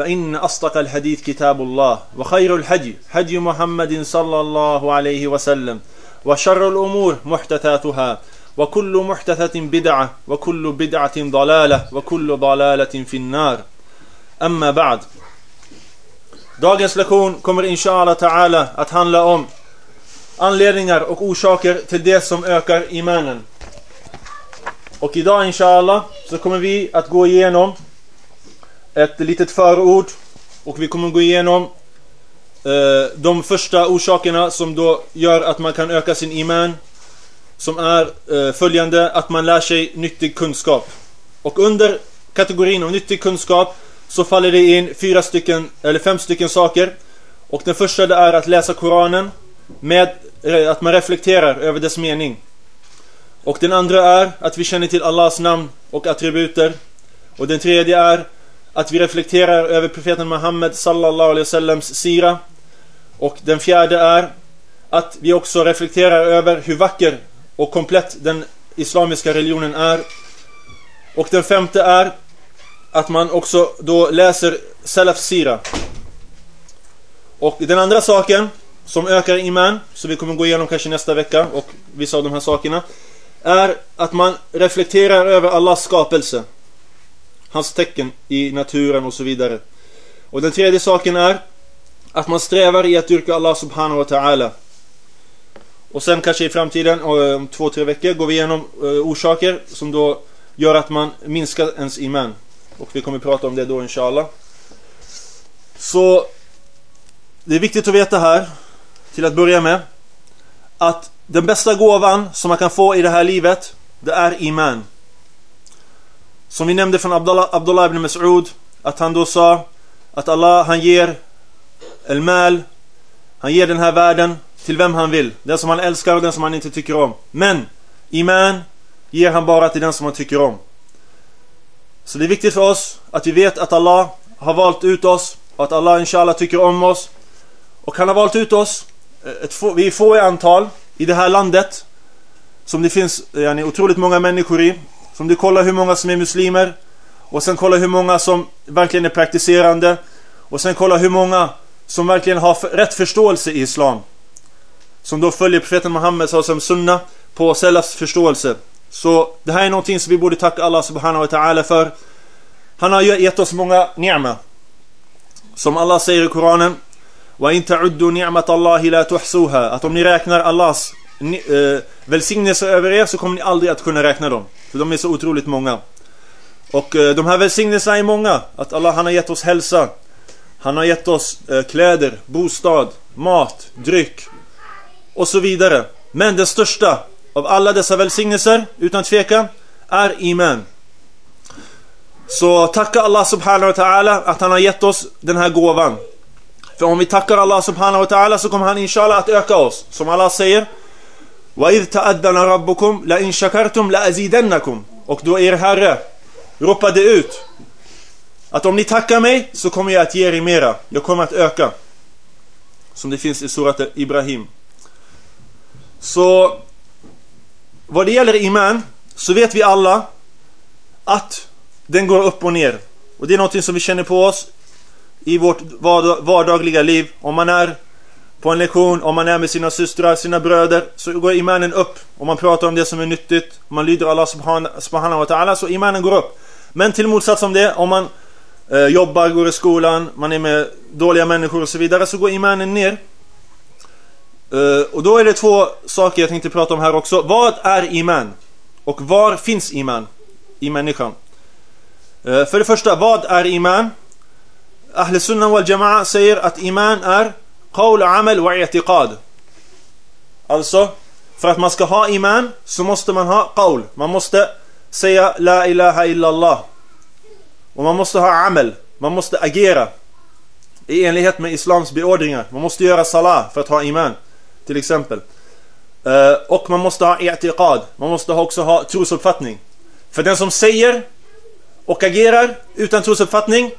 فان اصدق الحديث كتاب الله وخير الحج حج محمد صلى الله عليه وسلم وشر الأمور محدثاتها وكل محدثه بدعه وكل بدعه ضلاله وكل ضلاله في النار اما بعد Dagens lektion kommer inshallah ta'ala att handla om anledningar och orsaker till det som ökar imanen. Och idag inshallah så kommer vi att gå igenom ett litet förord och vi kommer gå igenom eh, de första orsakerna som då gör att man kan öka sin iman som är eh, följande att man lär sig nyttig kunskap. Och under kategorin om nyttig kunskap så faller det in fyra stycken, eller fem stycken saker. Och den första det är att läsa Koranen med att man reflekterar över dess mening. Och den andra är att vi känner till Allahs namn och attributer. Och den tredje är att vi reflekterar över profeten Muhammed sallallahu alaihi wasallams sira. Och den fjärde är att vi också reflekterar över hur vacker och komplett den islamiska religionen är. Och den femte är att man också då läser Salaf Sira. Och den andra saken som ökar iman, som vi kommer gå igenom kanske nästa vecka och vissa av de här sakerna, är att man reflekterar över Allahs skapelse. Hans tecken i naturen och så vidare. Och den tredje saken är att man strävar i att dyrka Allah subhanahu wa ta'ala. Och sen kanske i framtiden, eh, om två, tre veckor, går vi igenom eh, orsaker som då gör att man minskar ens iman. Och vi kommer prata om det då inshallah. Så det är viktigt att veta här, till att börja med, att den bästa gåvan som man kan få i det här livet, det är iman. Som vi nämnde från Abdullah, Abdullah ibn Mas'ud, att han då sa att Allah han ger el-mal, han ger den här världen till vem han vill. Den som han älskar och den som han inte tycker om. Men iman ger han bara till den som han tycker om. Så det är viktigt för oss att vi vet att Allah har valt ut oss och att Allah inshallah tycker om oss. Och han har valt ut oss, eh, ett få, vi är få i antal i det här landet som det finns eh, yani, otroligt många människor i. Som du kollar hur många som är muslimer och sen kolla hur många som verkligen är praktiserande och sen kolla hur många som verkligen har rätt förståelse i Islam. Som då följer profeten Muhammed som sunna på Selafs förståelse. Så det här är någonting som vi borde tacka Allah subhanahu wa ta'ala för. Han har gett oss många ni'ma. Som Allah säger i Koranen. Att om ni räknar Allahs eh, välsignelser över er så kommer ni aldrig att kunna räkna dem. För de är så otroligt många. Och eh, de här välsignelserna är många. Att Allah han har gett oss hälsa. Han har gett oss eh, kläder, bostad, mat, dryck och så vidare. Men den största av alla dessa välsignelser, utan tvekan, är iman. Så tacka Allah subhanahu wa ta'ala att han har gett oss den här gåvan. För om vi tackar Allah subhanahu wa ta'ala så kommer han inshallah att öka oss. Som Allah säger وَإِذْ تَأَذَّنَ رَبُّكُمْ لَإِنْ شَكَرْتُمْ لَأَزِيدَنَّكُمْ Och då er Herre ropade ut att om ni tackar mig så kommer jag att ge er mera. Jag kommer att öka. Som det finns i surat Ibrahim. Så vad det gäller iman så vet vi alla att den går upp och ner. Och det är något som vi känner på oss i vårt vardagliga liv. Om man är på en lektion, om man är med sina systrar, sina bröder så går imanen upp. Om man pratar om det som är nyttigt, om man lyder Allah subhanahu wa ta'ala så imanen går upp. Men till motsats om det, om man eh, jobbar, går i skolan, man är med dåliga människor och så vidare så går imanen ner. Eh, och då är det två saker jag tänkte prata om här också. Vad är iman? Och var finns iman i människan? Eh, för det första, vad är iman? Ahl Sunnah wal Jama'a säger att iman är qawl, amal wa i'tiqad. Alltså, för att man ska ha iman så måste man ha qawl. Man måste säga la ilaha illallah. Och man måste ha amal. Man måste agera i enlighet med islams beordringar. Man måste göra salah för att ha iman. Till exempel. Eh, och man måste ha i'tiqad. Man måste också ha trosuppfattning. För den som säger och agerar utan trosuppfattning,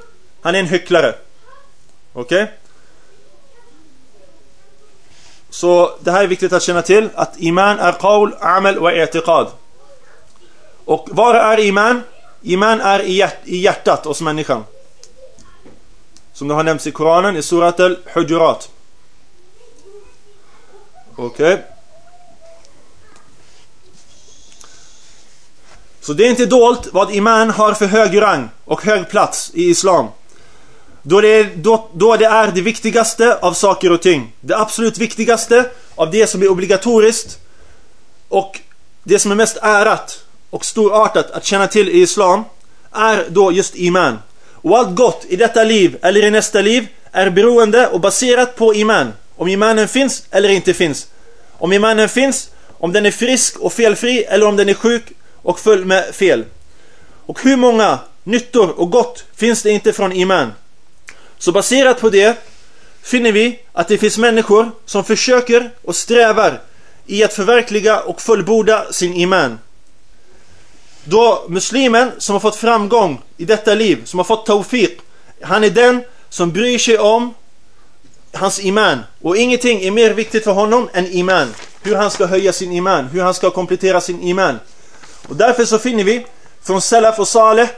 han är en hycklare. Okej? Okay? Så det här är viktigt att känna till att iman är qawl, amal och Etiqad. Och var är iman? Iman är i, hjärt i hjärtat hos människan. Som det har nämnts i Koranen i surat al-Hujurat. Okej. Okay. Så det är inte dolt vad iman har för hög rang och hög plats i Islam. Då det, är, då, då det är det viktigaste av saker och ting. Det absolut viktigaste av det som är obligatoriskt och det som är mest ärat och storartat att känna till i Islam är då just iman. Och allt gott i detta liv eller i nästa liv är beroende och baserat på iman. Om imanen finns eller inte finns. Om imanen finns, om den är frisk och felfri eller om den är sjuk och full med fel. Och hur många nyttor och gott finns det inte från iman? Så baserat på det finner vi att det finns människor som försöker och strävar i att förverkliga och fullborda sin iman. Då muslimen som har fått framgång i detta liv, som har fått tawfiq, han är den som bryr sig om hans iman. Och ingenting är mer viktigt för honom än iman. Hur han ska höja sin iman, hur han ska komplettera sin iman. Och därför så finner vi från Salaf och Saleh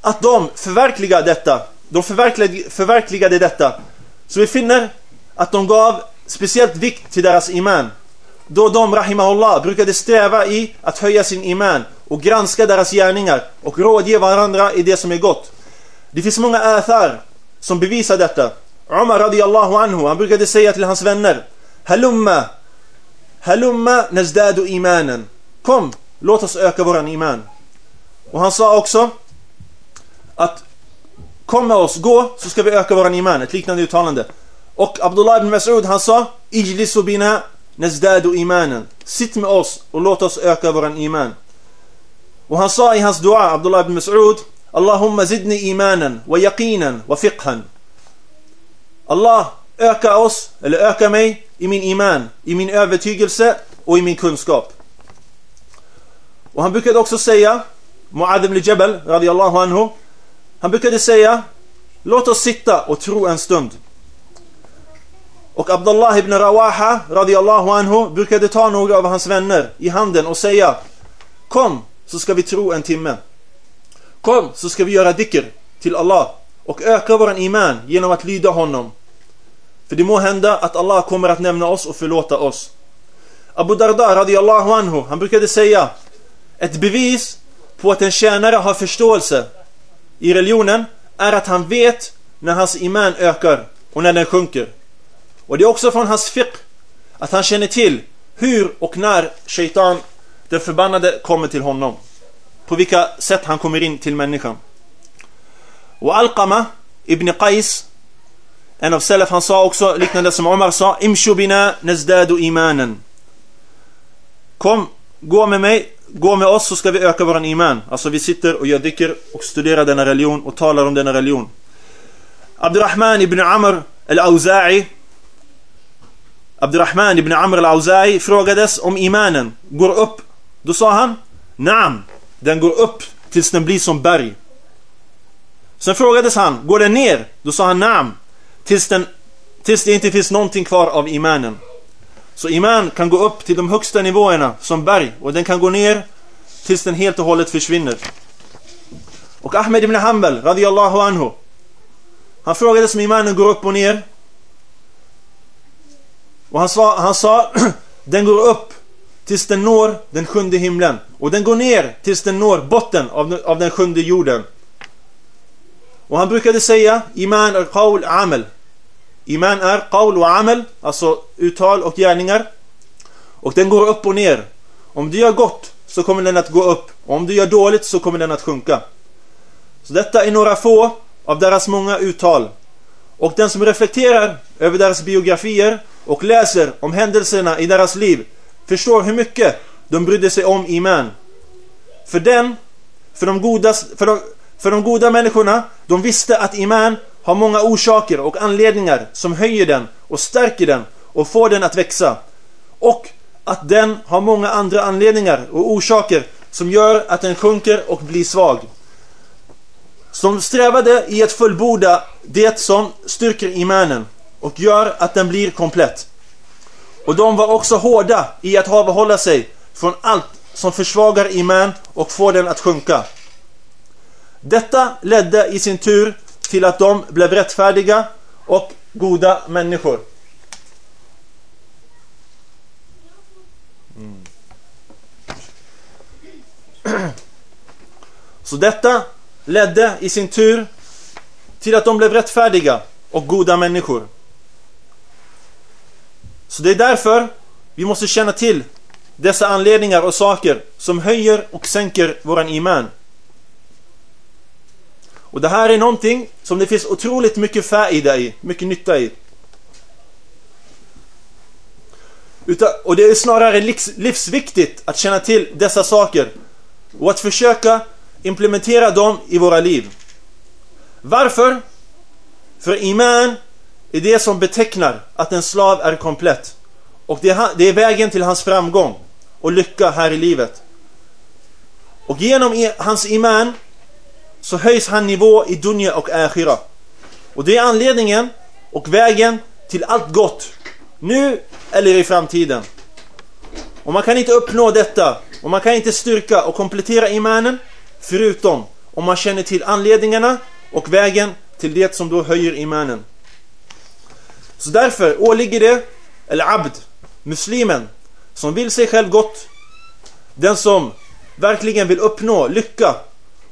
att de förverkligar detta. De förverkligade, förverkligade detta. Så vi finner att de gav speciellt vikt till deras iman. Då de, rahimahullah, brukade sträva i att höja sin iman och granska deras gärningar och rådge varandra i det som är gott. Det finns många athar som bevisar detta. Umar radiallahu anhu, han brukade säga till hans vänner Halumma, halumma nazdadu imanen. Kom, låt oss öka våran iman. Och han sa också att kom med oss, gå så ska vi öka våran iman. Ett liknande uttalande. Och Abdullah ibn Mas'ud han sa Ijlisu bina nazdadu imanen. Sitt med oss och låt oss öka våran iman. Och han sa i hans dua, Abdullah ibn Mas'ud Allahumma zidni imanen wa yaqinan wa fiqhan. Allah, öka oss, eller öka mig i min iman, i min övertygelse och i min kunskap. Och han brukade också säga, Mu'adh ibn Jabal, radiyallahu anhu, han brukade säga, låt oss sitta och tro en stund. Och Abdullah ibn Rawaha, radiallahu anhu, brukade ta några av hans vänner i handen och säga, kom så ska vi tro en timme. Kom så ska vi göra dikr till Allah och öka våran iman genom att lyda honom. För det må hända att Allah kommer att nämna oss och förlåta oss. Abu Darda radiallahu anhu, han brukade säga ett bevis på att en tjänare har förståelse i religionen är att han vet när hans iman ökar och när den sjunker. Och det är också från hans fiqh att han känner till hur och när shaitan, den förbannade, kommer till honom. På vilka sätt han kommer in till människan. Och Alqama ibn Qais en av Salaf han sa också liknande som Omar sa Imshubina nazdadu imanen Kom, gå med mig Gå med oss så ska vi öka våran iman. Alltså vi sitter och gör dhikr och studerar denna religion och talar om denna religion. Abdurrahman ibn Amr al-Auza'i Abdurrahman ibn Amr al-Auza'i frågades om imanen. Går upp? Då sa han Naam, den går upp tills den blir som berg. Sen frågades han, går den ner? Då sa han Naam tills, den, tills det inte finns någonting kvar av imanen. Så iman kan gå upp till de högsta nivåerna som berg och den kan gå ner tills den helt och hållet försvinner. Och Ahmed ibn Hanbal radiyallahu anhu han frågade om imanen går upp och ner. Och han sa, han sa den går upp tills den når den sjunde himlen. Och den går ner tills den når botten av, av den sjunde jorden. Och han brukade säga Iman är qaul amal. Iman är qaul och amal, alltså uttal och gärningar. Och den går upp och ner. Om du gör gott så kommer den att gå upp. Och om du gör dåligt så kommer den att sjunka. Så detta är några få av deras många uttal. Och den som reflekterar över deras biografier och läser om händelserna i deras liv förstår hur mycket de brydde sig om Iman. För den, för de goda, för de, för de goda människorna, de visste att Iman har många orsaker och anledningar som höjer den och stärker den och får den att växa. Och att den har många andra anledningar och orsaker som gör att den sjunker och blir svag. Som strävade i att fullborda det som styrker imanen och gör att den blir komplett. Och de var också hårda i att avhålla sig från allt som försvagar iman och får den att sjunka. Detta ledde i sin tur till att de blev rättfärdiga och goda människor. Mm. Så detta ledde i sin tur till att de blev rättfärdiga och goda människor. Så det är därför vi måste känna till dessa anledningar och saker som höjer och sänker våran iman. Och det här är någonting som det finns otroligt mycket fäida i, mycket nytta i. och det är snarare livsviktigt att känna till dessa saker och att försöka implementera dem i våra liv. Varför? För iman är det som betecknar att en slav är komplett. Och det är vägen till hans framgång och lycka här i livet. Och genom hans iman så höjs han nivå i dunja och akhira. Och det är anledningen och vägen till allt gott. Nu eller i framtiden. Och man kan inte uppnå detta och man kan inte styrka och komplettera imanen förutom om man känner till anledningarna och vägen till det som då höjer imanen. Så därför åligger det eller abd, muslimen som vill sig själv gott den som verkligen vill uppnå lycka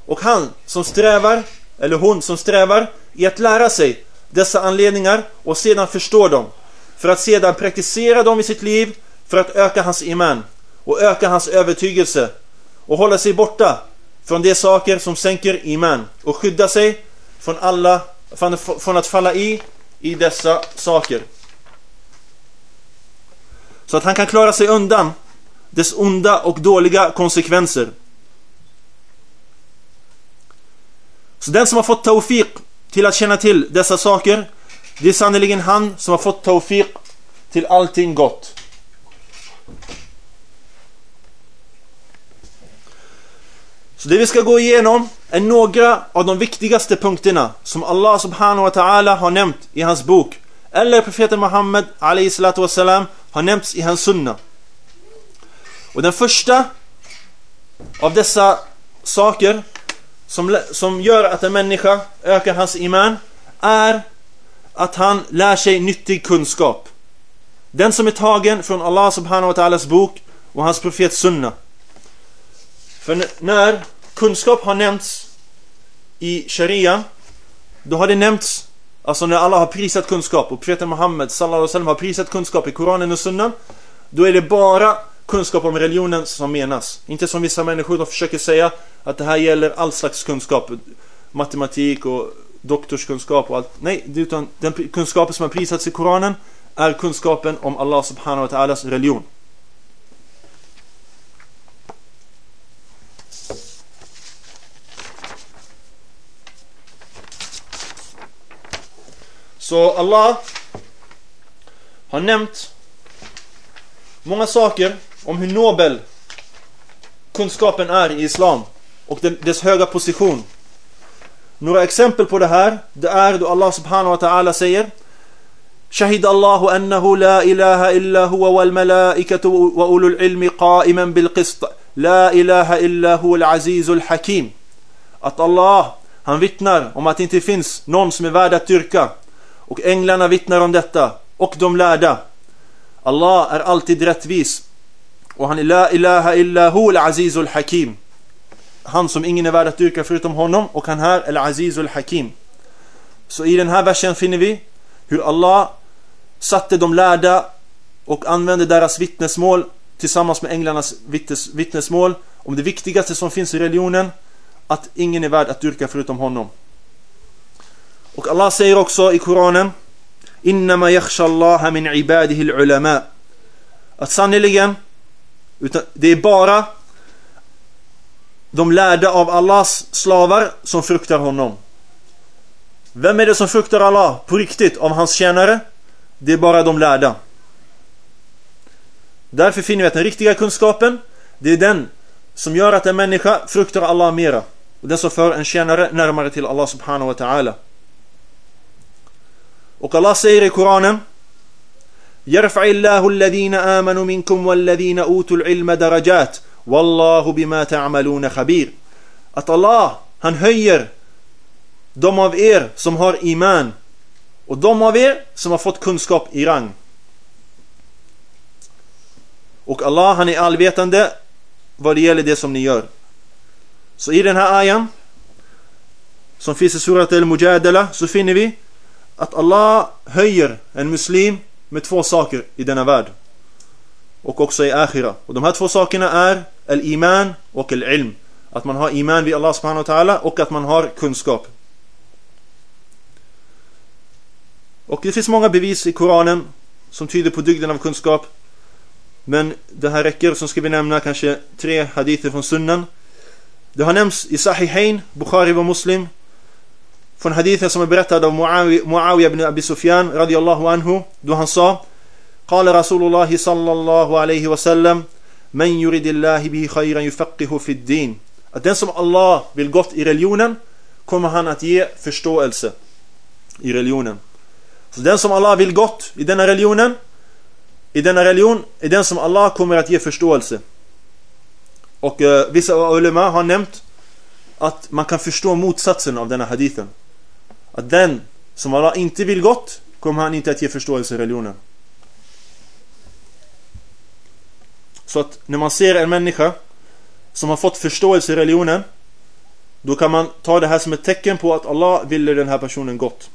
och han som strävar eller hon som strävar i att lära sig dessa anledningar och sedan förstå dem för att sedan praktisera dem i sitt liv för att öka hans iman och öka hans övertygelse och hålla sig borta från de saker som sänker iman och skydda sig från alla från, från att falla i i dessa saker. Så att han kan klara sig undan dess onda och dåliga konsekvenser. Så den som har fått tawfiq till att känna till dessa saker det är sannerligen han som har fått tawfiq till allting gott. Så det vi ska gå igenom är några av de viktigaste punkterna som Allah subhanahu wa ta'ala har nämnt i hans bok eller profeten Muhammed alayhi salatu wasalam har nämnts i hans sunna. Och den första av dessa saker som, som gör att en människa ökar hans iman är att han lär sig nyttig kunskap. Den som är tagen från Allah subhanahu wa ta'alas bok och hans profet sunna. För när kunskap har nämnts i sharia då har det nämnts alltså när Allah har prisat kunskap och profeten Muhammed sallallahu alaihi wasallam har prisat kunskap i Koranen och sunnan då är det bara kunskap om religionen som menas. Inte som vissa människor de försöker säga att det här gäller all slags kunskap. Matematik och doktorskunskap och allt. Nej, utan den kunskapen som har prisats i Koranen är kunskapen om Allah subhanahu wa ta'alas religion. Så Allah har nämnt många saker om hur nobel kunskapen är i Islam och dess höga position. Några exempel på det här, det är då Allah subhanahu wa ta'ala säger شهد الله أنه لا إله إلا هو والملائكة وأولو العلم قائما بالقسط لا إله إلا هو العزيز الحكيم Att Allah, han vittnar om att det inte finns någon som är värd att dyrka och änglarna vittnar om detta och de lärda. Allah är alltid rättvis och han är la ilaha illa hu al-azizul hakim. Han som ingen är värd att dyrka förutom honom och han här al-azizul hakim. Så i den här versen finner vi hur Allah satte de lärda och använde deras vittnesmål tillsammans med änglarnas vittnesmål om det viktigaste som finns i religionen att ingen är värd att dyrka förutom honom. Och Allah säger också i Koranen Innama yakhsha Allah min ibadihi ulama Att utan det är bara de lärda av Allahs slavar som fruktar honom. Vem är det som fruktar Allah på riktigt av hans tjänare? Det är bara de lärda. Därför finner vi att den riktiga kunskapen det är den som gör att en människa fruktar Allah mera. Och den som för en tjänare närmare till Allah subhanahu wa ta'ala. Och Allah säger i Koranen يرفع الله الذين آمنوا منكم والذين أوتوا العلم درجات والله بما تعملون خبير att Allah han höjer de av er som har iman och de av er som har fått kunskap i rang och Allah han är allvetande vad det gäller det som ni gör så i den här ayan som finns i surat al-Mujadala så finner vi att Allah höjer en muslim med två saker i denna värld. Och också i akhira. Och de här två sakerna är al-iman och al-ilm. Att man har iman vid Allah subhanahu wa ta'ala och att man har kunskap. Och det finns många bevis i Koranen som tyder på dygden av kunskap. Men det här räcker, så ska vi nämna kanske tre hadither från sunnan. Det har nämnts i Sahihain, Bukhari och Muslim från hadithen som är berättad av Muawiyah ibn Abi Sufyan radiyallahu anhu då han sa قال رسول الله صلى الله عليه وسلم من يريد الله به خيرا يفقه في الدين att den som Allah vill gott i religionen kommer han att ge förståelse i religionen så den som Allah vill gott i denna religionen i denna religion är den som Allah kommer att ge förståelse och uh, vissa ulema har nämnt att man kan förstå motsatsen av denna hadithen att den som Allah inte vill gott kommer han inte att ge förståelse i religionen. Så att när man ser en människa som har fått förståelse i religionen då kan man ta det här som ett tecken på att Allah ville den här personen gott.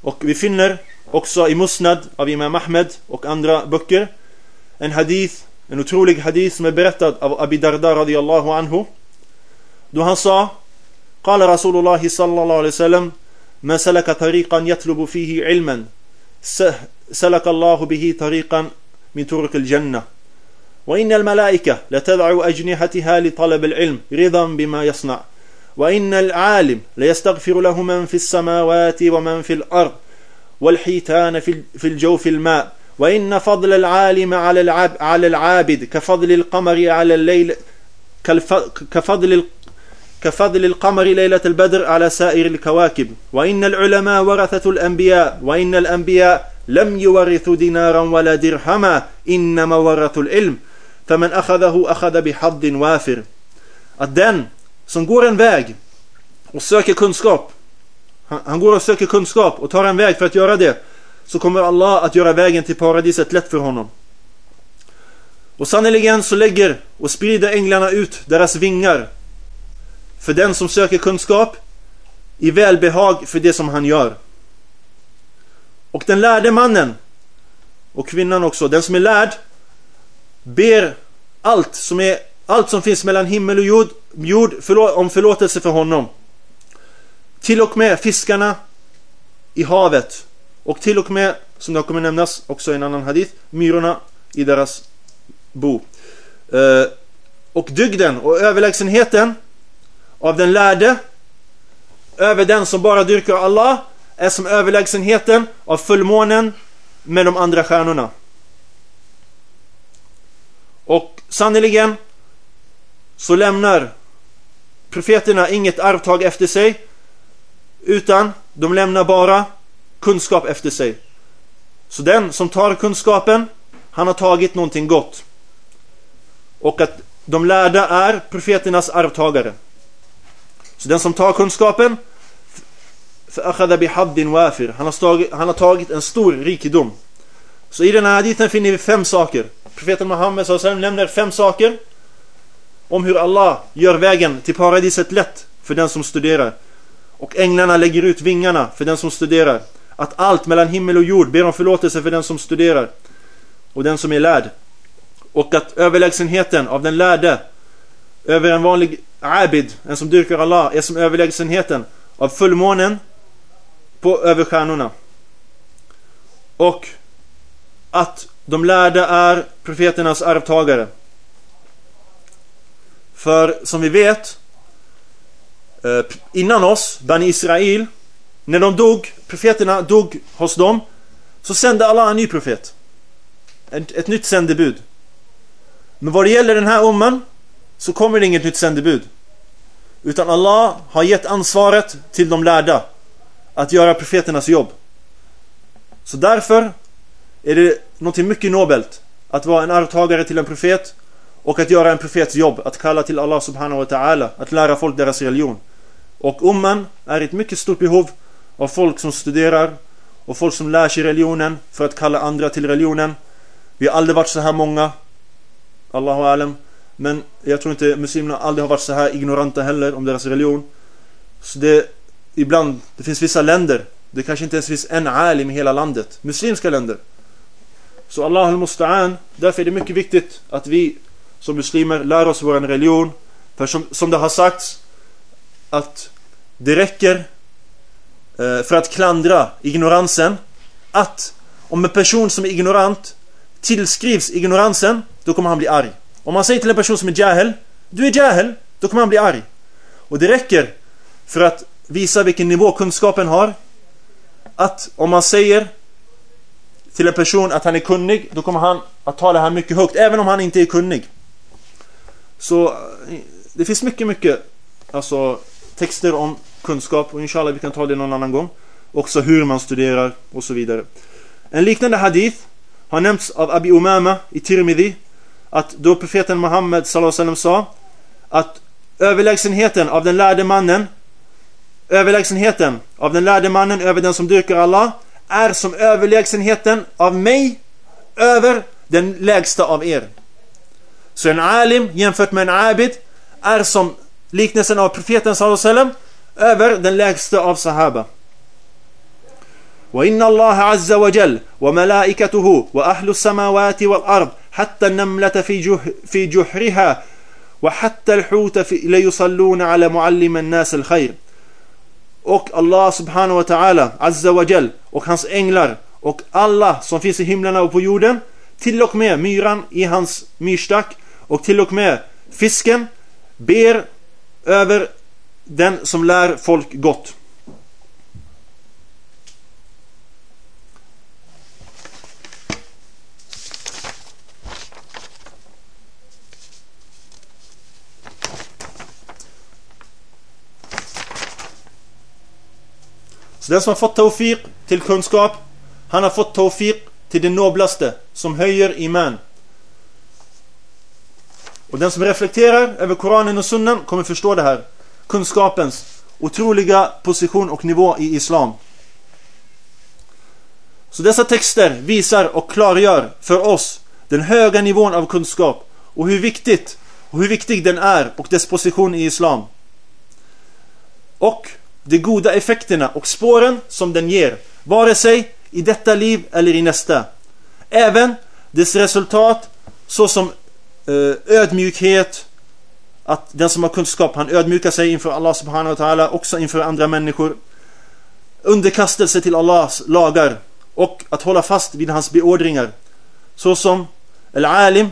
Och vi finner också i Musnad av Imam Ahmed och andra böcker en hadith, en otrolig hadith som är berättad av Abi Darda radiyallahu anhu. Då han sa قال رسول الله صلى الله عليه وسلم ما سلك طريقا يطلب فيه علما سلك الله به طريقا من طرق الجنة. وإن الملائكة لتدع أجنحتها لطلب العلم رضا بما يصنع. وإن العالم ليستغفر له من في السماوات ومن في الأرض والحيتان في الجوف الماء. وإن فضل العالم على العابد كفضل القمر على الليل كفضل كفضل القمر ليلة البدر على سائر الكواكب وإن العلماء ورثة الأنبياء وإن الأنبياء لم يورثوا دينارا ولا درهما إنما ورثوا العلم فمن أخذه أخذ بحظ وافر att den som går en väg och söker kunskap han går och söker kunskap och tar en väg för att göra det så kommer Allah att göra vägen till paradiset lätt för honom och sannoliken så lägger och sprider änglarna ut deras vingar för den som söker kunskap i välbehag för det som han gör. Och den lärde mannen och kvinnan också, den som är lärd ber allt som, är, allt som finns mellan himmel och jord, jord förlå, om förlåtelse för honom. Till och med fiskarna i havet och till och med, som det kommer nämnas också i en annan hadith, myrorna i deras bo. Uh, och dygden och överlägsenheten av den lärde över den som bara dyrkar Allah är som överlägsenheten av fullmånen med de andra stjärnorna. Och sannoliken så lämnar profeterna inget arvtag efter sig utan de lämnar bara kunskap efter sig. Så den som tar kunskapen han har tagit någonting gott. Och att de lärda är profeternas arvtagare. Så den som tar kunskapen. Han har, tagit, han har tagit en stor rikedom. Så i den här hadithen finner vi fem saker. Profeten Muhammed nämner fem saker om hur Allah gör vägen till paradiset lätt för den som studerar. och änglarna lägger ut vingarna för den som studerar. Att allt mellan himmel och jord ber om förlåtelse för den som studerar och den som är lärd. Och att överlägsenheten av den lärde över en vanlig abid, en som dyrkar Allah, är som överlägsenheten av fullmånen på över stjärnorna. Och att de lärda är profeternas arvtagare. För som vi vet eh, innan oss, Bani Israel, när de dog, profeterna dog hos dem, så sände Allah en ny profet. Ett, ett nytt sändebud. Men vad det gäller den här umman så kommer det inget nytt sändebud. Utan Allah har gett ansvaret till de lärda att göra profeternas jobb. Så därför är det någonting mycket nobelt att vara en arvtagare till en profet och att göra en profets jobb, att kalla till Allah subhanahu wa ta'ala, att lära folk deras religion. Och umman är ett mycket stort behov av folk som studerar och folk som lär sig religionen för att kalla andra till religionen. Vi har aldrig varit så här många, Allahu alam. Men jag tror inte muslimerna aldrig har varit så här ignoranta heller om deras religion. Så det, ibland, det finns vissa länder, det kanske inte ens finns en alim i hela landet. Muslimska länder. Så Allah al-Musta'an, därför är det mycket viktigt att vi som muslimer lär oss vår religion. För som, som det har sagts, att det räcker eh, för att klandra ignoransen att om en person som är ignorant tillskrivs ignoransen, då kommer han bli arg. Om man säger till en person som är jahel, du är jahel, då kommer han bli arg. Och det räcker för att visa vilken nivå kunskapen har. Att om man säger till en person att han är kunnig, då kommer han att ta det här mycket högt, även om han inte är kunnig. Så det finns mycket, mycket alltså, texter om kunskap och inshallah vi kan ta det någon annan gång. Också hur man studerar och så vidare. En liknande hadith har nämnts av Abi Umama i Tirmidhi att då profeten Muhammed sallallahu sa att överlägsenheten av den lärde mannen överlägsenheten av den lärde mannen över den som dyrkar Allah är som överlägsenheten av mig över den lägsta av er. Så en alim jämfört med en abid är som liknelsen av profeten sallallahu över den lägsta av sahaba. وإن الله عز وجل وملائكته وأهل السماوات والأرض حتى النملة في, جه في جحرها وحتى الحوت في ليصلون على معلم الناس الخير och Allah subhanahu wa ta'ala azza wa jal och hans änglar och alla som finns i himlarna och på jorden till och med myran i hans myrstack och till och med fisken ber över den som lär folk gott. Så den som har fått tawfiq till kunskap, han har fått tawfiq till det noblaste som höjer iman. Och den som reflekterar över Koranen och Sunnan kommer förstå det här. Kunskapens otroliga position och nivå i Islam. Så dessa texter visar och klargör för oss den höga nivån av kunskap och hur viktigt och hur viktig den är och dess position i Islam. Och de goda effekterna och spåren som den ger, vare sig i detta liv eller i nästa. Även dess resultat såsom eh, ödmjukhet, att den som har kunskap, han ödmjukar sig inför Allah subhanahu wa ta'ala, också inför andra människor. Underkastelse till Allahs lagar och att hålla fast vid hans beordringar. Såsom Al-Alim,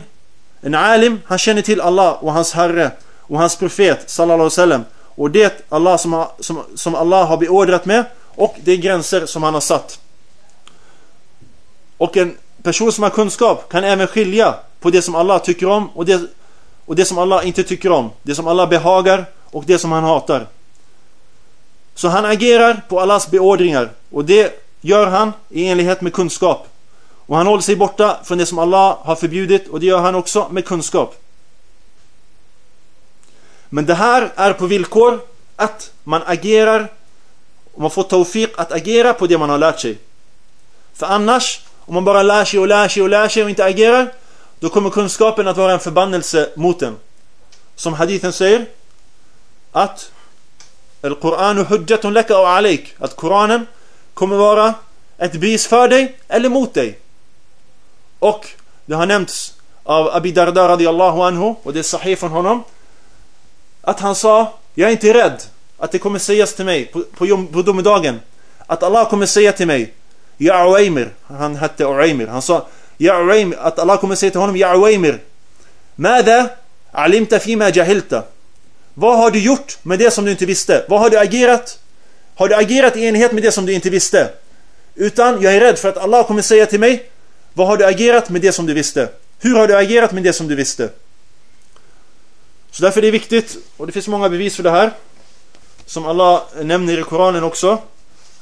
en alim, han känner till Allah och hans Herre och hans profet sallallahu alaihi wasallam och det Allah som, har, som, som Allah har beordrat med och de gränser som han har satt. Och en person som har kunskap kan även skilja på det som Allah tycker om och det, och det som Allah inte tycker om. Det som Allah behagar och det som han hatar. Så han agerar på Allahs beordringar och det gör han i enlighet med kunskap. Och han håller sig borta från det som Allah har förbjudit och det gör han också med kunskap. Men det här är på villkor att man agerar och man får tawfiq att agera på det man har lärt sig. För annars, om man bara lär sig och lär sig och lär sig och inte agerar, då kommer kunskapen att vara en förbannelse mot en. Som hadithen säger, att Al-Qur'anu hujjatun laka och alaik. Att Koranen kommer vara ett bevis för dig eller mot dig. Och det har nämnts av Abi Darda radiallahu anhu och det är sahih från honom att han sa jag är inte rädd att det kommer sägas till mig på, på, på domedagen att Allah kommer säga till mig Ja Uwaymir, han hette Uwaymir, han sa Ja Uwaymir, att Allah kommer säga till honom Ja Uwaymir Mada alimta fima jahilta Vad har du gjort med det som du inte visste? Vad har du agerat? Har du agerat i enlighet med det som du inte visste? Utan jag är rädd för att Allah kommer säga till mig Vad har du agerat med det som du visste? Hur har du agerat med det som du visste? Så därför är det viktigt, och det finns många bevis för det här Som Allah nämner i Koranen också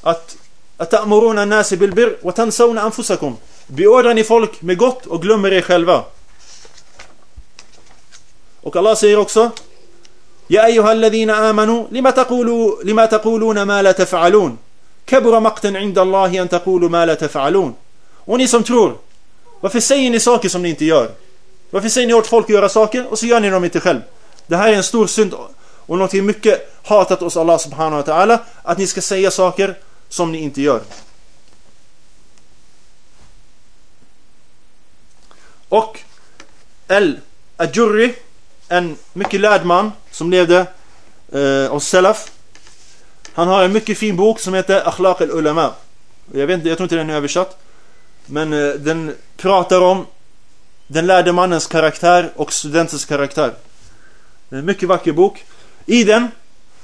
Att Atamuruna nasi bil bir wa tansawna anfusakum Beordrar ni folk med gott och glömmer er själva Och Allah säger också يا أيها الذين آمنوا لما تقولوا لما تقولون ما لا تفعلون كبر مقتا عند الله أن تقولوا ما لا تفعلون Och ni som tror Varför säger ni saker som ni inte gör? Varför säger ni åt folk att göra saker och så gör ni dem inte själv? Det här är en stor synd och någonting mycket hatat hos Allah subhanahu wa ta'ala att ni ska säga saker som ni inte gör. Och El Ajurri en mycket lärd man som levde eh, hos Salaf. Han har en mycket fin bok som heter Akhlaq al-Ulama. Jag vet inte, jag tror inte den är översatt. Men eh, den pratar om den lärde mannens karaktär och studentens karaktär. Det är en mycket vacker bok. I den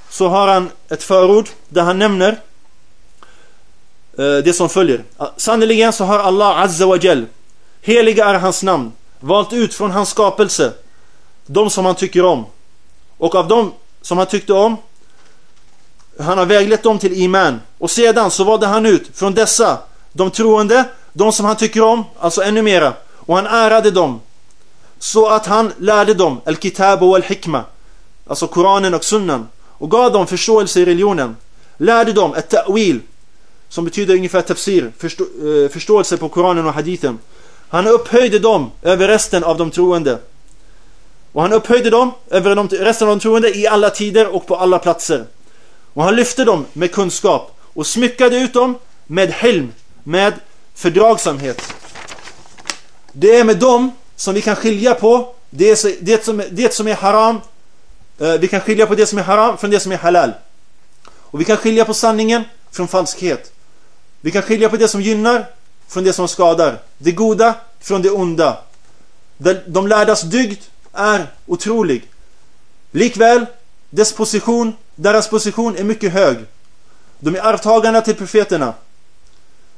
så har han ett förord där han nämner eh, det som följer. Ah, Sannoliken så har Allah Azza wa Jal, heliga är hans namn, valt ut från hans skapelse de som han tycker om. Och av dem som han tyckte om han har väglett dem till iman. Och sedan så valde han ut från dessa, de troende, de som han tycker om, alltså ännu mera. Och han ärade dem. Så att han lärde dem al-kitab och al-hikma. Alltså Koranen och sunnan. Och gav dem förståelse i religionen. Lärde dem ett ta'wil. Som betyder ungefär tafsir. Förstå eh, förståelse på Koranen och hadithen. Han upphöjde dem över resten av de troende. Och han upphöjde dem över de, resten av de troende i alla tider och på alla platser. Och han lyfte dem med kunskap och smyckade ut dem med helm, med fördragsamhet. Det är med dem som vi kan skilja på det, det, som, det som är haram. Eh, vi kan skilja på det som är haram från det som är halal. Och vi kan skilja på sanningen från falskhet. Vi kan skilja på det som gynnar från det som skadar. Det goda från det onda. De lärdas dygd är otrolig. Likväl, dess position, deras position är mycket hög. De är arvtagarna till profeterna.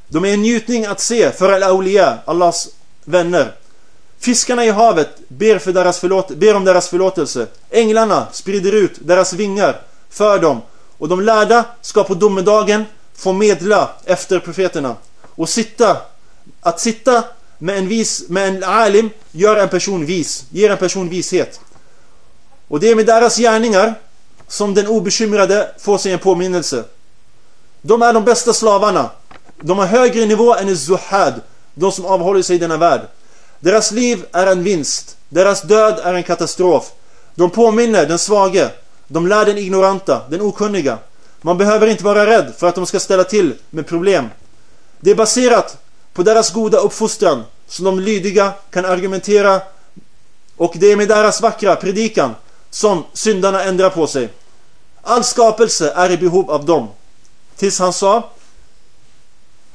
De är en njutning att se för al-awliya, Allahs vänner. Fiskarna i havet ber, för deras förlåt ber om deras förlåtelse. Änglarna sprider ut deras vingar för dem. Och de lärda ska på domedagen få medla efter profeterna. Och sitta, att sitta med en, vis, med en alim gör en person vis, ger en person vishet. Och det är med deras gärningar som den obekymrade får sig en påminnelse. De är de bästa slavarna. De har högre nivå än zuhad, de som avhåller sig i denna värld. Deras liv är en vinst. Deras död är en katastrof. De påminner den svage. De lär den ignoranta, den okunniga. Man behöver inte vara rädd för att de ska ställa till med problem. Det är baserat på deras goda uppfostran som de lydiga kan argumentera och det är med deras vackra predikan som syndarna ändrar på sig. All skapelse är i behov av dem. Tills han sa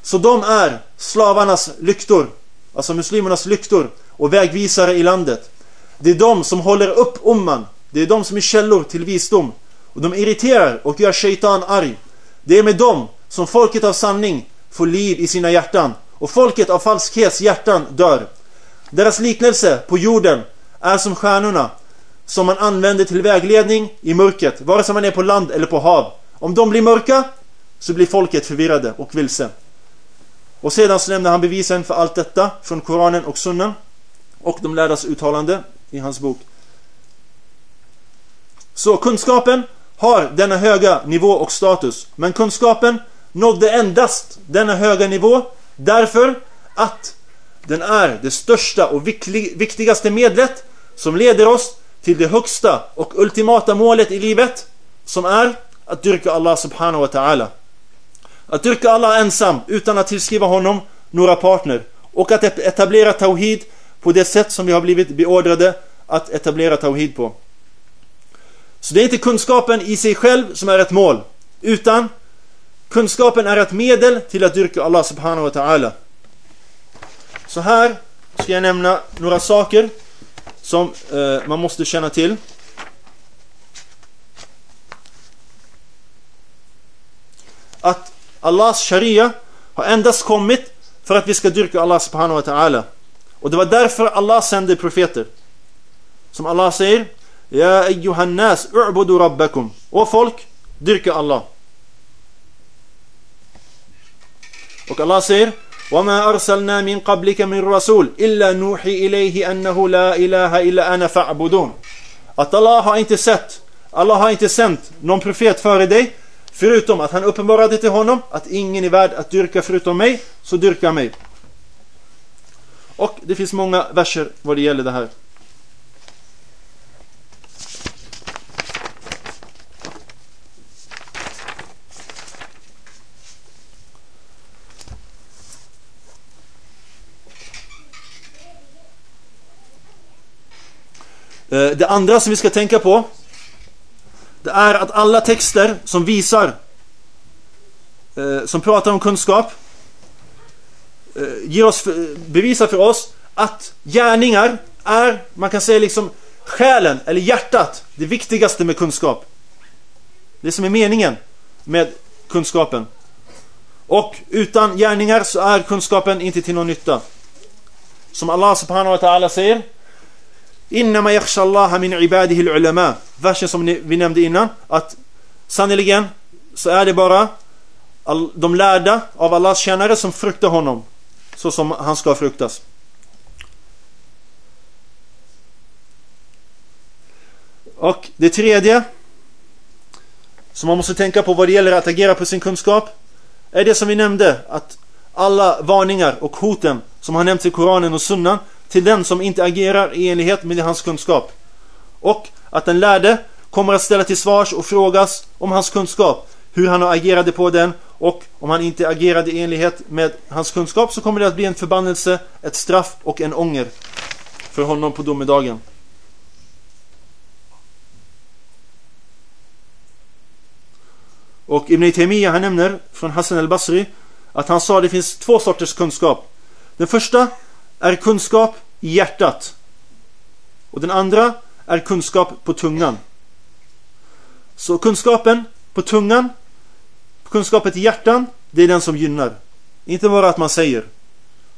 Så de är slavarnas lyktor, alltså muslimernas lyktor och vägvisare i landet. Det är de som håller upp umman. Det är de som är källor till visdom. Och de irriterar och gör shaitan arg. Det är med dem som folket av sanning får liv i sina hjärtan och folket av falskhets hjärtan dör. Deras liknelse på jorden är som stjärnorna som man använder till vägledning i mörkret, vare sig man är på land eller på hav. Om de blir mörka så blir folket förvirrade och vilse. Och sedan så lämnar han bevisen för allt detta från Koranen och Sunnan och de lärdas uttalande i hans bok. Så kunskapen har denna höga nivå och status. Men kunskapen nådde endast denna höga nivå Därför att den är det största och viktigaste medlet som leder oss till det högsta och ultimata målet i livet som är att dyrka Allah subhanahu wa ta'ala. Att dyrka Allah ensam utan att tillskriva honom några partner. Och att e- etablera Tawhid på det sätt som vi har blivit beordrade att etablera Tawhid på. Så det är inte kunskapen i sig själv som är ett mål. Utan kunskapen är ett medel till att dyrka Allah subhanahu wa ta'ala. Så här ska jag nämna några saker som eh, man måste känna till. Att Allahs sharia har endast kommit för att vi ska dyrka Allah subhanahu wa ta'ala. Och det var därför Allah sände profeter. Som Allah säger Ja ayyuhan nas u'budu rabbakum. Och folk, dyrka Allah. Och Allah säger وما أرسلنا من قبلك من رسول إلا نوحي إليه أنه لا إله إلا أنا فاعبدون Att Allah har inte sett, Allah har inte sänt någon profet före dig Förutom att han uppenbarade till honom att ingen är värd att dyrka förutom mig, så dyrka mig. Och det finns många verser vad det gäller det här. Eh, det andra som vi ska tänka på det är att alla texter som visar eh, Som pratar om kunskap eh, ger oss, Bevisar för oss att gärningar är, man kan säga liksom Själen eller hjärtat Det viktigaste med kunskap. Det som är meningen med kunskapen. Och utan gärningar så är kunskapen inte till någon nytta. Som Allah subhanahu wa ta'ala säger Innama yakhsha Allah min ibadihi ulama. Versen som vi nämnde innan. Att sannoliken så är det bara de lärda av Allahs tjänare som fruktar honom. Så som han ska fruktas. Och det tredje som man måste tänka på vad det gäller att agera på sin kunskap är det som vi nämnde att alla varningar och hoten som har nämnts i Koranen och Sunnan till den som inte agerar i enlighet med hans kunskap. Och att den lärde kommer att ställa till svars och frågas om hans kunskap, hur han har agerade på den och om han inte agerade i enlighet med hans kunskap så kommer det att bli en förbannelse, ett straff och en ånger för honom på domedagen. Och Ibn Taymiyyah han nämner från Hassan al-Basri att han sa att det finns två sorters kunskap. Den första är kunskap i hjärtat. Och den andra är kunskap på tungan. Så kunskapen på tungan, kunskapet i hjärtan, det är den som gynnar. Inte bara att man säger.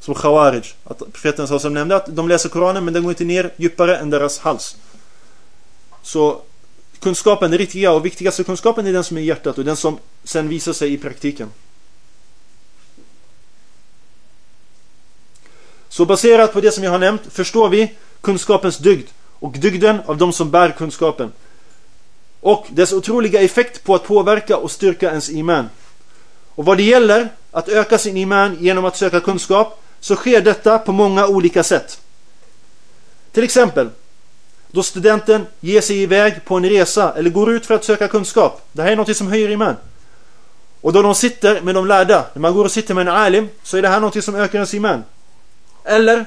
Som Khawarij. Att profeten sa som nämnde att de läser Koranen men den går inte ner djupare än deras hals. Så kunskapen, den riktiga och viktigaste kunskapen är den som är i hjärtat och den som sen visar sig i praktiken. Så baserat på det som jag har nämnt förstår vi kunskapens dygd och dygden av de som bär kunskapen. Och dess otroliga effekt på att påverka och styrka ens iman. Och vad det gäller att öka sin iman genom att söka kunskap så sker detta på många olika sätt. Till exempel då studenten ger sig iväg på en resa eller går ut för att söka kunskap. Det här är något som höjer iman. Och då de sitter med de lärda, när man går och sitter med en alim så är det här något som ökar ens iman. Eller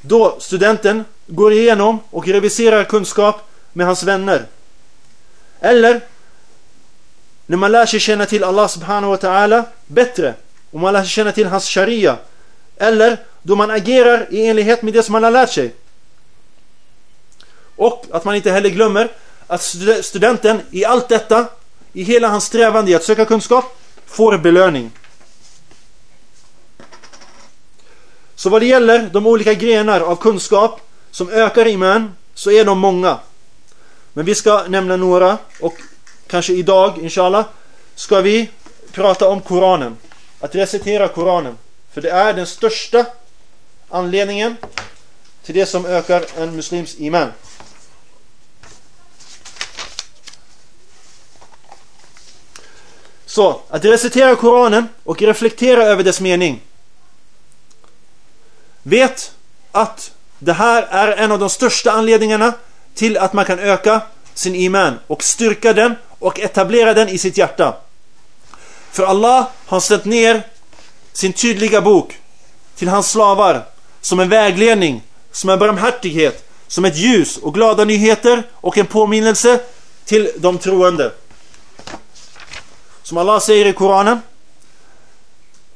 då studenten går igenom och reviserar kunskap med hans vänner. Eller när man lär sig känna till Allah subhanahu wa ta'ala bättre och man lär sig känna till hans sharia. Eller då man agerar i enlighet med det som man har lärt sig. Och att man inte heller glömmer att studenten i allt detta, i hela hans strävande i att söka kunskap, får belöning. Så vad det gäller de olika grenar av kunskap som ökar iman så är de många. Men vi ska nämna några och kanske idag inshallah ska vi prata om Koranen. Att recitera Koranen. För det är den största anledningen till det som ökar en muslims iman. Så, att recitera Koranen och reflektera över dess mening Vet att det här är en av de största anledningarna till att man kan öka sin iman och styrka den och etablera den i sitt hjärta. För Allah har ställt ner sin tydliga bok till hans slavar som en vägledning, som en barmhärtighet, som ett ljus och glada nyheter och en påminnelse till de troende. Som Allah säger i Koranen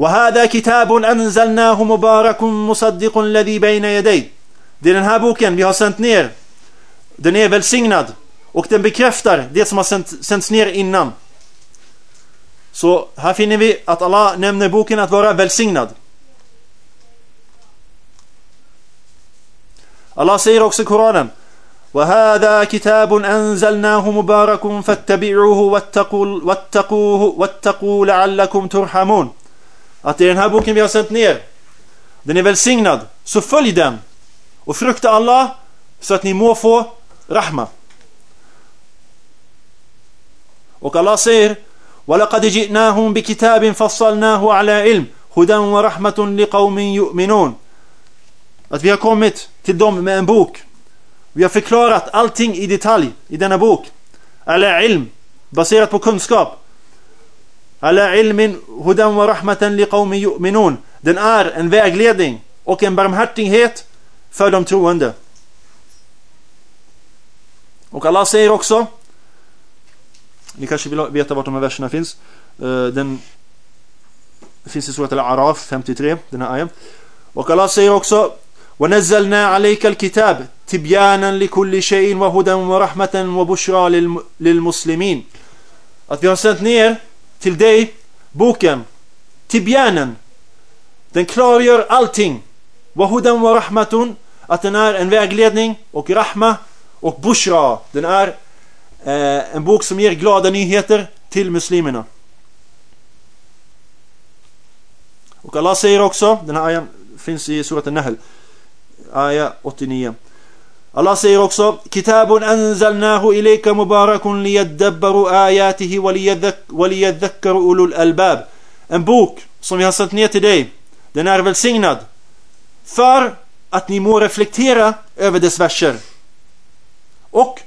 وهذا كتاب أنزلناه مبارك مصدق الذي بين يديه Det är den här boken vi har sänt ner. Den är välsignad och den bekräftar det som har sänts ner innan. Så här finner vi att Allah nämner boken att vara välsignad. Allah säger också i Koranen وهذا كتاب أنزلناه مبارك فاتبعوه واتقوا, واتقوه واتقوا لعلكم ترحمون Att det är den här boken vi har sänt ner Den är välsignad Så följ den Och frukta Allah Så att ni må få rahma Och Allah säger ولقد جئناهم بكتاب فصلناه على علم هدى ورحمة لقوم يؤمنون Att vi har kommit till dem med en bok. Vi har förklarat allting i detalj i denna bok. Alla ilm, baserat på kunskap. Alla ilmin hudan wa rahmatan liqawmin yu'minun. Den är en vägledning och en barmhärtighet för de troende. Och Allah säger också ni kanske vill veta vart de här verserna finns. Eh, den finns i surat al-Araf 53, den här ayan. Och Allah säger också ونزلنا عليك الكتاب تبيانا لكل شيء وهدى ورحمة وبشرى للمسلمين att vi har sänt ner till dig boken Tibyanen den klargör allting. Wahudan wa rahmatun att den är en vägledning och rahma och bushra. Den är eh, en bok som ger glada nyheter till muslimerna. Och Allah säger också den här ayan finns i surat An-Nahl, aya 89. Allah säger också Kitabun anzalnahu ilayka mubarakun liyadabbaru ayatihi waliyadhakkaru ulul albab. En bok som vi har sänt ner till dig. Den är välsignad för att ni må reflektera över dess verser. Och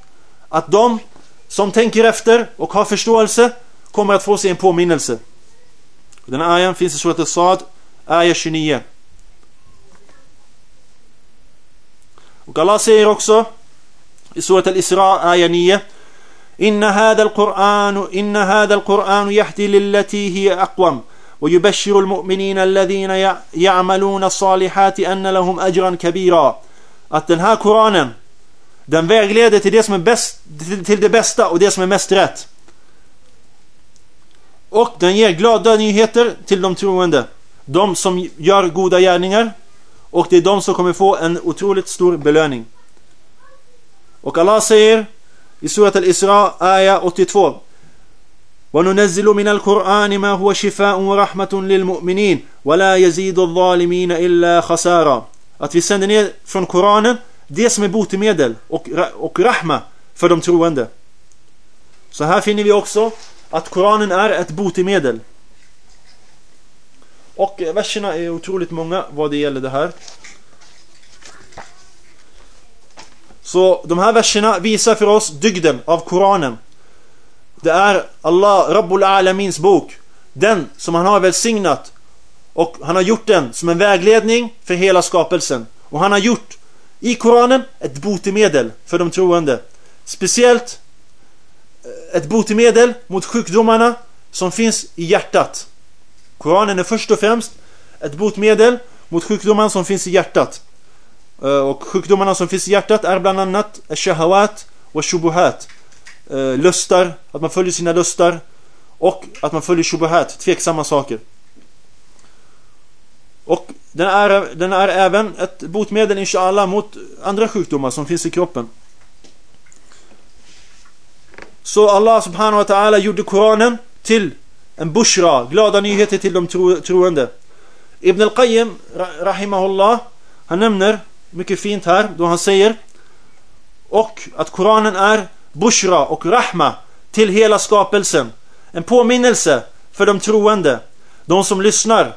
att de som tänker efter och har förståelse kommer att få sig en påminnelse. Den ayan finns i surat al-Sad, aya 29. Och Allah säger också i surat al-Isra, ayah 9 إن هذا القرآن إن هذا القرآن يهدي للتي هي أقوم ويبشر المؤمنين الذين يعملون الصالحات أن لهم أجرا كبيرا att den här Koranen den vägleder till det som är bäst till det bästa och det som är mest rätt. Och den ger glada nyheter till de troende. De som gör goda gärningar och det är de som kommer få en otroligt stor belöning. Och Allah säger i surat al-Isra, aya 82. وننزل من القرآن ما هو شفاء ورحمة للمؤمنين ولا يزيد الظالمين إلا خسارا Att vi sänder ner från Koranen det som är botemedel och, och rahma för de troende. Så här finner vi också att Koranen är ett botemedel. Och eh, verserna är otroligt många vad det gäller det här. Så de här verserna visar för oss dygden av Koranen. Det är Allah, Rabbul Alamins bok. Den som han har välsignat. Och han har gjort den som en vägledning för hela skapelsen. Och han har gjort i Koranen ett botemedel för de troende. Speciellt eh, ett botemedel mot sjukdomarna som finns i hjärtat. Koranen är först och främst ett botemedel mot sjukdomarna som finns i hjärtat. Eh, och sjukdomarna som finns i hjärtat är bland annat shahawat och shubuhat. Eh, lustar, att man följer sina lustar och att man följer shubuhat, tveksamma saker. Och den är, den är även ett botemedel inshallah mot andra sjukdomar som finns i kroppen. Så Allah subhanahu wa ta'ala gjorde Koranen till en bushra, glada nyheter till de tro, troende. Ibn al-Qayyim, rahimahullah, han nämner mycket fint här då han säger och att Koranen är bushra och rahma till hela skapelsen. En påminnelse för de troende, de som lyssnar.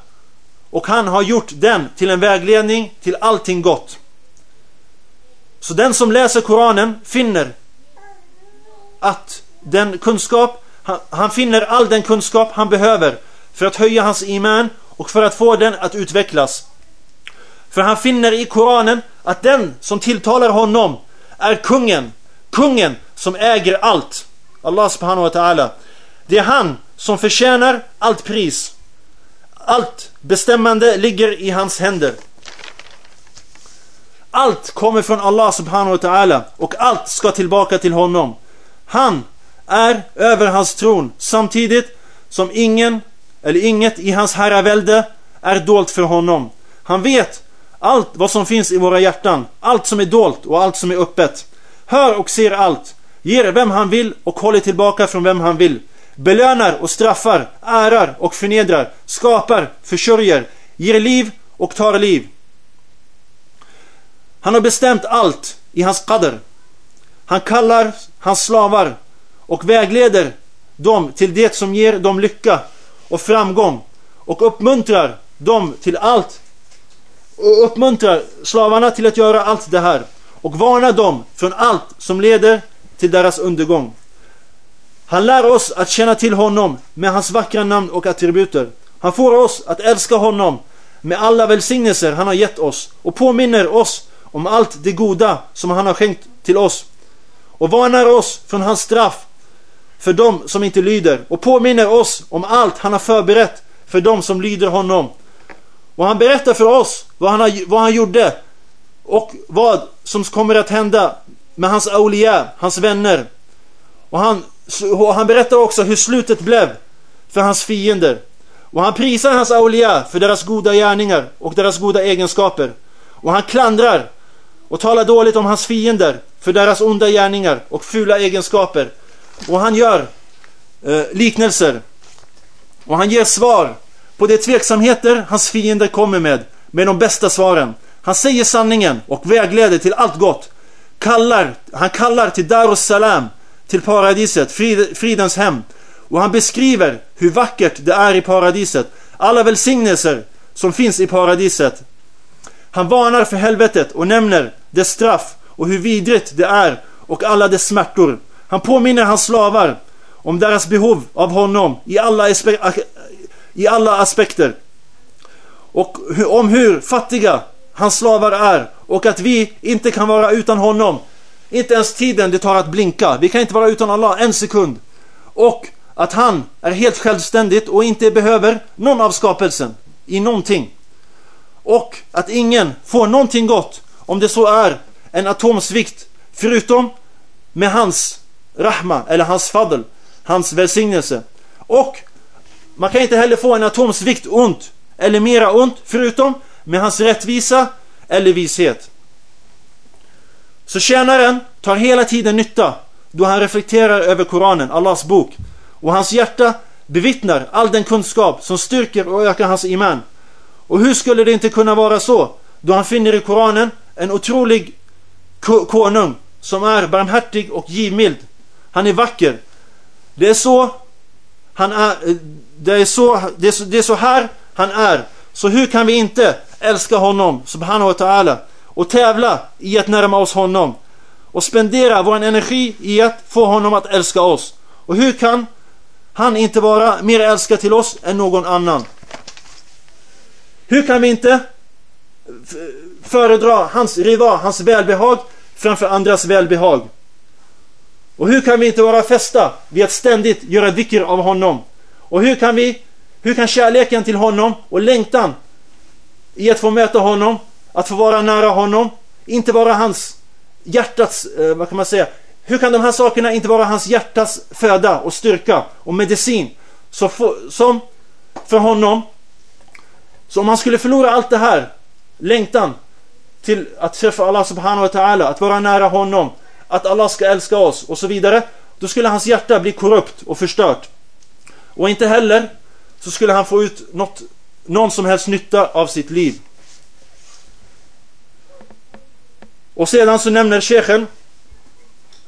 Och han har gjort den till en vägledning till allting gott. Så den som läser Koranen finner att den kunskap, han, han finner all den kunskap han behöver för att höja hans iman och för att få den att utvecklas. För han finner i Koranen att den som tilltalar honom är kungen. Kungen som äger allt. Allah subhanahu wa ta'ala. Det är han som förtjänar allt pris. Allt bestämmande ligger i hans händer. Allt kommer från Allah subhanahu wa ta'ala och allt ska tillbaka till honom. Han är över hans tron samtidigt som ingen eller inget i hans herravälde är dolt för honom. Han vet allt vad som finns i våra hjärtan, allt som är dolt och allt som är öppet. Hör och ser allt, ger vem han vill och håller tillbaka från vem han vill. Belönar och straffar, ärar och förnedrar, skapar, försörjer, ger liv och tar liv. Han har bestämt allt i hans qadr. Han kallar hans slavar och vägleder dem till det som ger dem lycka och framgång och uppmuntrar dem till allt och uppmuntrar slavarna till att göra allt det här och varnar dem från allt som leder till deras undergång. Han lär oss att känna till honom med hans vackra namn och attributer. Han får oss att älska honom med alla välsignelser han har gett oss och påminner oss om allt det goda som han har skänkt till oss och varnar oss från hans straff för dem som inte lyder och påminner oss om allt han har förberett för dem som lyder honom. Och han berättar för oss vad han, har, vad han gjorde och vad som kommer att hända med hans aulia, hans vänner. Och han, och han berättar också hur slutet blev för hans fiender. Och han prisar hans aulia för deras goda gärningar och deras goda egenskaper. Och han klandrar och talar dåligt om hans fiender för deras onda gärningar och fula egenskaper. Och han gör eh, liknelser. Och han ger svar på de tveksamheter hans fiender kommer med, med de bästa svaren. Han säger sanningen och vägleder till allt gott. Kallar, han kallar till Darus Salam, till paradiset, frid, fridens hem. Och han beskriver hur vackert det är i paradiset. Alla välsignelser som finns i paradiset. Han varnar för helvetet och nämner dess straff och hur vidrigt det är och alla dess smärtor. Han påminner hans slavar om deras behov av honom i alla, i alla aspekter. Och om hur fattiga hans slavar är och att vi inte kan vara utan honom. Inte ens tiden det tar att blinka. Vi kan inte vara utan Allah en sekund. Och att han är helt självständigt och inte behöver någon av skapelsen i någonting. Och att ingen får någonting gott om det så är en atomsvikt förutom med hans rahma eller hans fadl, hans välsignelse. Och man kan inte heller få en atomsvikt ont eller mera ont förutom med hans rättvisa eller vishet. Så tjänaren tar hela tiden nytta då han reflekterar över Koranen, Allahs bok. Och hans hjärta bevittnar all den kunskap som styrker och ökar hans iman. Och hur skulle det inte kunna vara så då han finner i Koranen en otrolig konung som är barmhärtig och givmild. Han är vacker. Det är så han är, det är så, det är så, det är så här han är. Så hur kan vi inte älska honom, subhanahu wa ta'ala, och tävla i att närma oss honom och spendera vår energi i att få honom att älska oss. Och hur kan han inte vara mer älskad till oss än någon annan? Hur kan vi inte föredra hans rival, hans välbehag framför andras välbehag? Och hur kan vi inte vara fästa vid att ständigt göra dikr av honom? Och hur kan vi, hur kan kärleken till honom och längtan i att få möta honom, att få vara nära honom, inte vara hans hjärtats, eh, vad kan man säga, hur kan de här sakerna inte vara hans hjärtas föda och styrka och medicin? Så för, som för honom, så om han skulle förlora allt det här, längtan till att träffa Allah subhanahu wa ta'ala, att vara nära honom, att Allah ska älska oss och så vidare. Då skulle hans hjärta bli korrupt och förstört. Och inte heller så skulle han få ut något, någon som helst nytta av sitt liv. Och sedan så nämner Shechen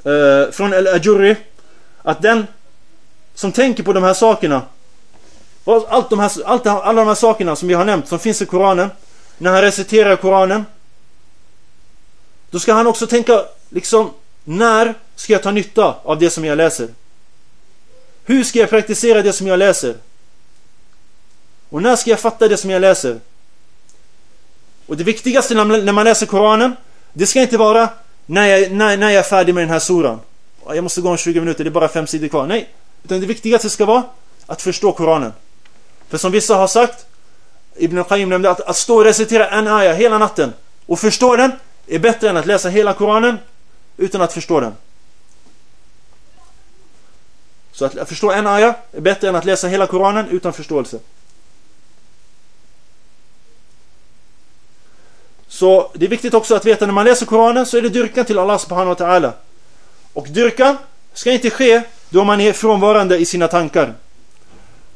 eh, från El Ajurri att den som tänker på de här sakerna allt de här, allt, alla de här sakerna som vi har nämnt som finns i Koranen när han reciterar Koranen då ska han också tänka liksom när ska jag ta nytta av det som jag läser? Hur ska jag praktisera det som jag läser? Och när ska jag fatta det som jag läser? Och det viktigaste när man läser Koranen, det ska inte vara när jag, när, när jag är färdig med den här suran. Jag måste gå om 20 minuter, det är bara fem sidor kvar. Nej, utan det viktigaste ska vara att förstå Koranen. För som vissa har sagt, Ibn Qayyim nämnde att, att stå och recitera en ayah hela natten och förstå den är bättre än att läsa hela Koranen utan att förstå den. Så att förstå en aya är bättre än att läsa hela Koranen utan förståelse. Så det är viktigt också att veta när man läser Koranen så är det dyrkan till Allah subhanahu wa ta'ala. Och dyrkan ska inte ske då man är frånvarande i sina tankar.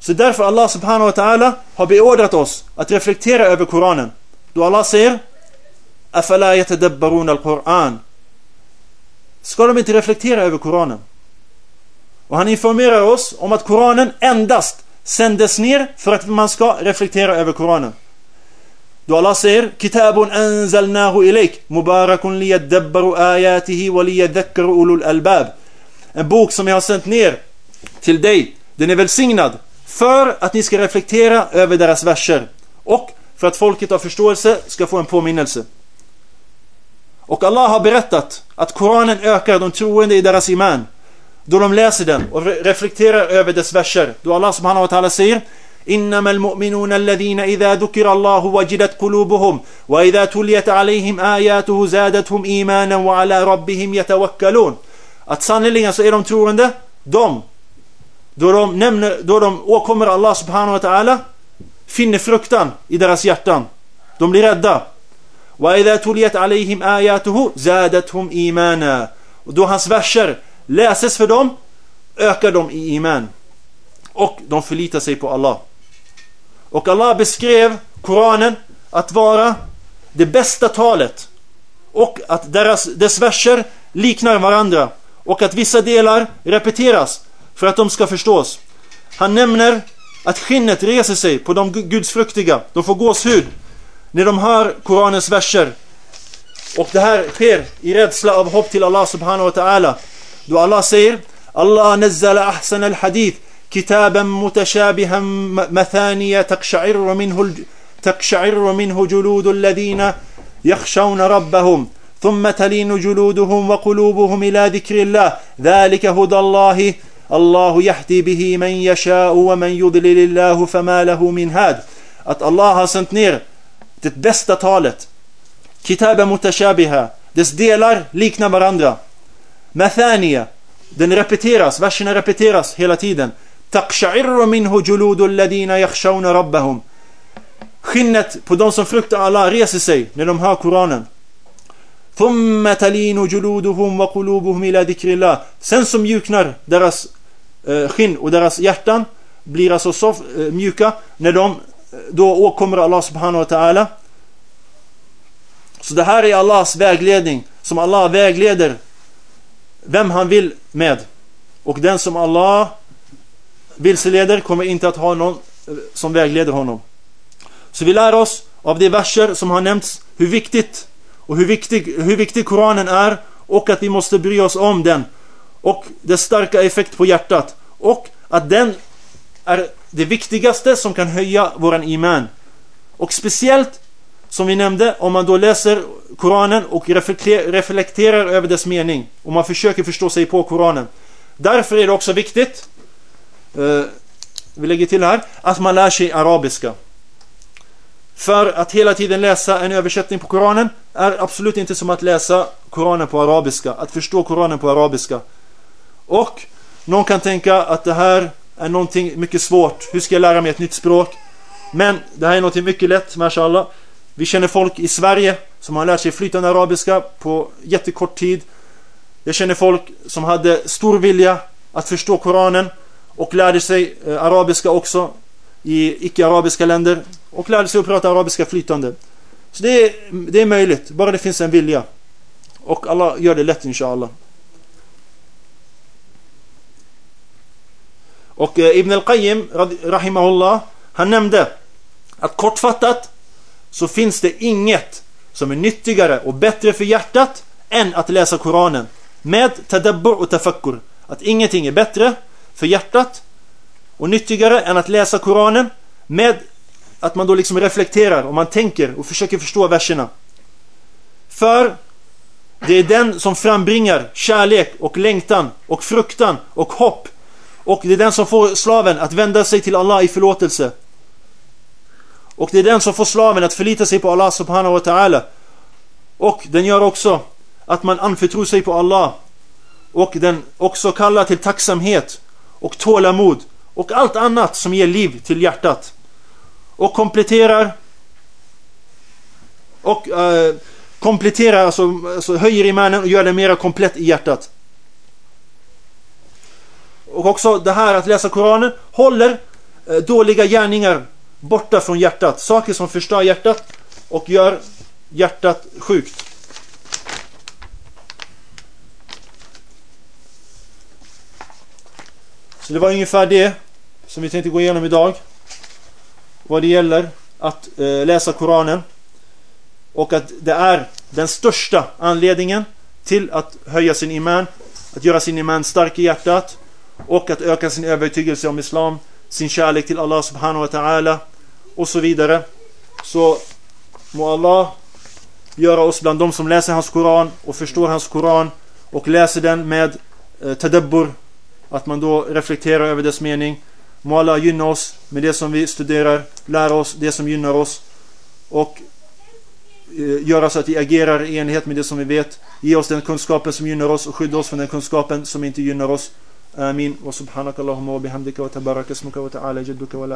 Så därför Allah subhanahu wa ta'ala har beordrat oss att reflektera över Koranen. Då Allah säger Afala yatadabbarun al-Quran Ska de inte reflektera över Koranen? Och han informerar oss om att Koranen endast sändes ner för att man ska reflektera över Koranen. Då Allah säger Kitabun anzalnahu ilayk Mubarakun liyadabbaru ayatihi wa liyadhakkaru ulul albab En bok som jag har sänt ner till dig Den är välsignad för att ni ska reflektera över deras verser och för att folket av förståelse ska få en påminnelse. Och Allah har berättat att Koranen ökar de troende i deras iman då de läser den och reflekterar över dess verser. Då Allah subhanahu wa ta'ala säger إنما المؤمنون الذين إذا ذكر الله وجدت قلوبهم وإذا تليت عليهم آياته زادتهم إيمانا وعلى ربهم يتوكلون Att sannerligen så är de troende, de, då de, nämner, då de åkommer Allah subhanahu wa ta'ala, finner fruktan i deras hjärtan. De blir rädda. وَإِذَا تُلِيَتْ عَلَيْهِمْ آيَاتُهُ زَادَتْهُمْ إِيمَانًا Och då hans verser läses för dem, ökar de i iman. Och de förlitar sig på Allah. Och Allah beskrev Koranen att vara det bästa talet och att deras, dess verser liknar varandra och att vissa delar repeteras för att de ska förstås. Han nämner att skinnet reser sig på de gudsfruktiga. De får gåshud när de hör Koranens verser. Och det här sker i rädsla av hopp till Allah subhanahu wa ta'ala. Då Allah säger Allah nazzala ahsan al-hadith كتابا متشابها مثانية تقشعر منه تقشعر منه جلود الذين يخشون ربهم ثم تلين جلودهم وقلوبهم إلى ذكر الله ذلك هدى الله الله يهدي به من يشاء ومن يضلل الله فما له من هاد att Allah har sänt ner det bästa talet Kitaben mutashabiha dess delar liknar varandra Mathania den repeteras, verserna repeteras hela tiden تقشعر منه جلود الذين يخشون ربهم Skinnet på de som fruktar Allah reser sig när de hör Koranen. ثم تلين جلودهم وقلوبهم إلى ذكر الله Sen så mjuknar deras eh, skinn och deras hjärtan blir alltså så eh, mjuka när de då åkommer Allah subhanahu wa ta'ala. Så det här är Allahs vägledning som Allah vägleder vem han vill med. Och den som Allah vilseleder kommer inte att ha någon eh, som vägleder honom. Så vi lär oss av de verser som har nämnts hur viktigt och hur viktig, hur viktig Koranen är och att vi måste bry oss om den och dess starka effekt på hjärtat och att den är det viktigaste som kan höja våran iman. Och speciellt som vi nämnde, om man då läser Koranen och reflekterar över dess mening och man försöker förstå sig på Koranen. Därför är det också viktigt eh, vi lägger till här, att man lär sig arabiska. För att hela tiden läsa en översättning på Koranen är absolut inte som att läsa Koranen på arabiska, att förstå Koranen på arabiska. Och någon kan tänka att det här är någonting mycket svårt. Hur ska jag lära mig ett nytt språk? Men det här är någonting mycket lätt, mashallah. Vi känner folk i Sverige som har lärt sig flytande arabiska på jättekort tid. Jag känner folk som hade stor vilja att förstå Koranen och lärde sig eh, arabiska också i icke-arabiska länder och lärde sig att prata arabiska flytande. Så det är, det är möjligt, bara det finns en vilja. Och Allah gör det lätt inshallah. Och eh, Ibn al-Qayyim rahimahullah han nämnde att kortfattat så finns det inget som är nyttigare och bättre för hjärtat än att läsa Koranen med tadabbur och tafakkur. Att ingenting är bättre för hjärtat och nyttigare än att läsa Koranen med att man då liksom reflekterar och man tänker och försöker förstå verserna. För det är den som frambringar kärlek och längtan och fruktan och hopp. Och det är den som får slaven att vända sig till Allah i förlåtelse. Och det är den som får slaven att förlita sig på Allah subhanahu wa ta'ala. Och den gör också att man anförtror sig på Allah. Och den också kallar till tacksamhet och tålamod och allt annat som ger liv till hjärtat. Och kompletterar och uh, kompletterar, alltså, alltså höjer imanen och gör den mera komplett i hjärtat. Och också det här att läsa Koranen håller eh, dåliga gärningar borta från hjärtat. Saker som förstör hjärtat och gör hjärtat sjukt. Så det var ungefär det som vi tänkte gå igenom idag. Vad det gäller att eh, läsa Koranen. Och att det är den största anledningen till att höja sin iman. Att göra sin iman stark i hjärtat. Och att öka sin övertygelse om Islam. Sin kärlek till Allah subhanahu wa ta'ala. Och så vidare. Så må Allah göra oss bland de som läser hans Koran och förstår hans Koran och läser den med eh, tadabbur att man då reflekterar över dess mening. Må Allah gynna oss med det som vi studerar, lära oss det som gynnar oss och eh, göra så att vi agerar i enlighet med det som vi vet. Ge oss den kunskapen som gynnar oss och skydda oss från den kunskapen som inte gynnar oss. Amin. Wa subhanakallahumma wa bihamdika wa tabaraka ismuka wa ta'ala jadduka wa